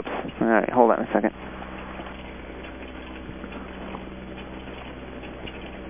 Whoops. All right, hold on a second.